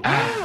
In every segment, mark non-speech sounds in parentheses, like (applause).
(gasps) Ah.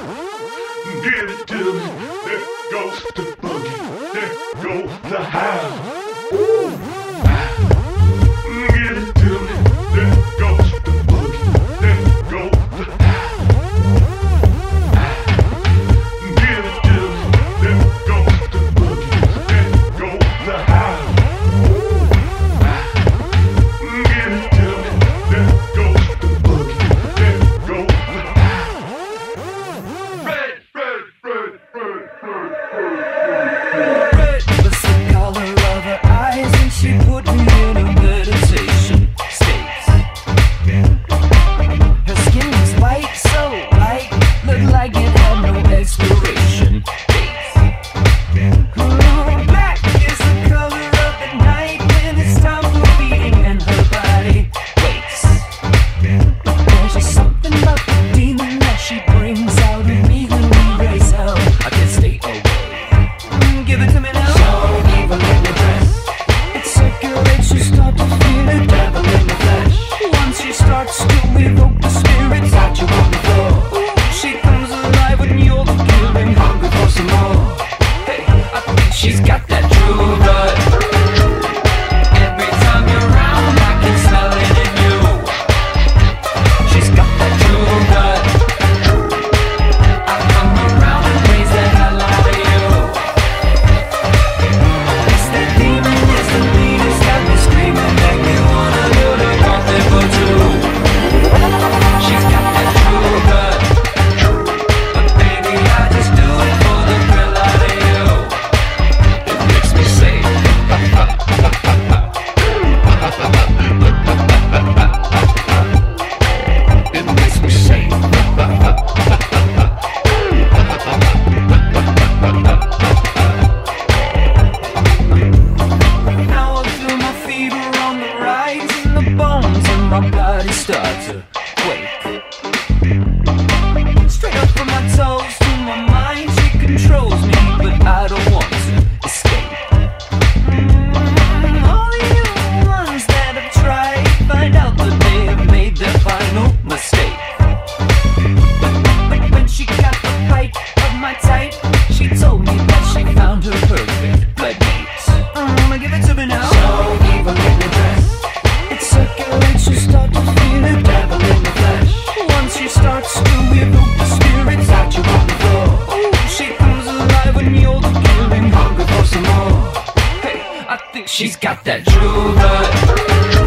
She's got that jewelry.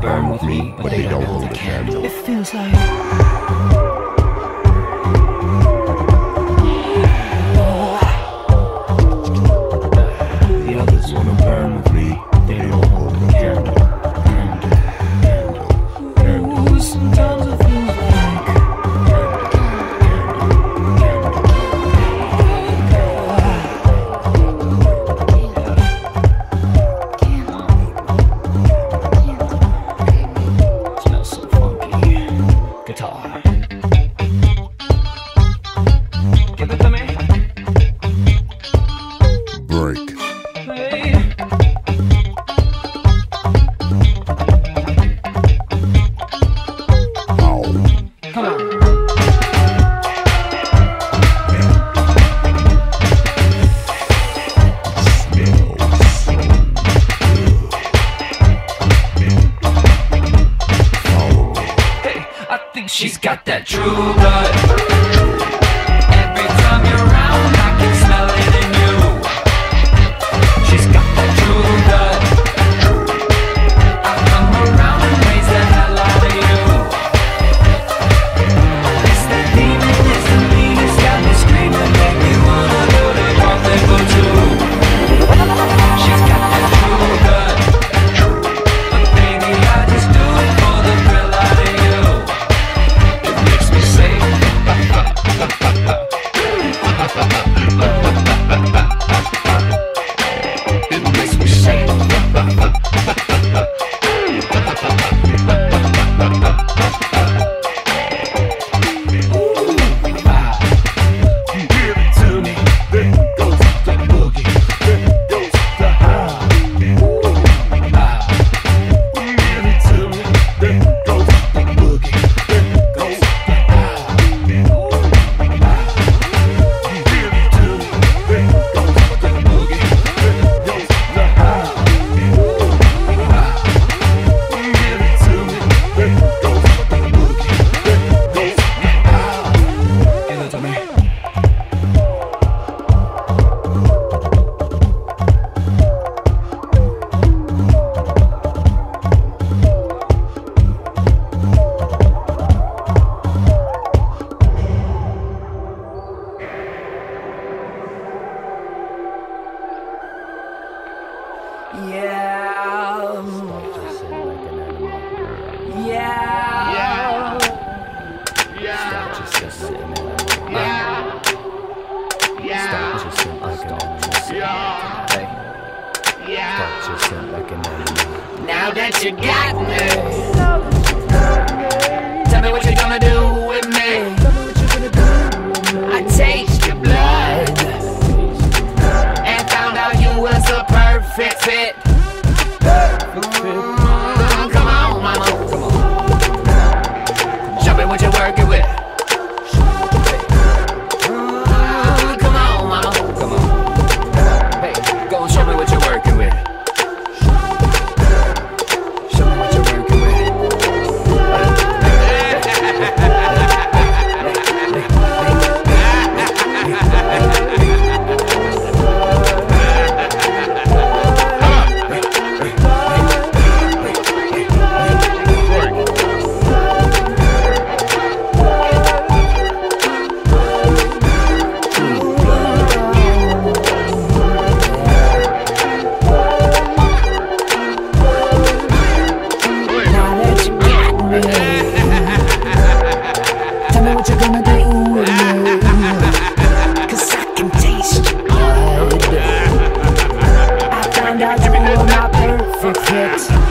burn with me, but they don't hold a candle. It feels like. got that true love. Sit like an animal. Now that you got me, tell me what you're gonna do and I know I'm not perfect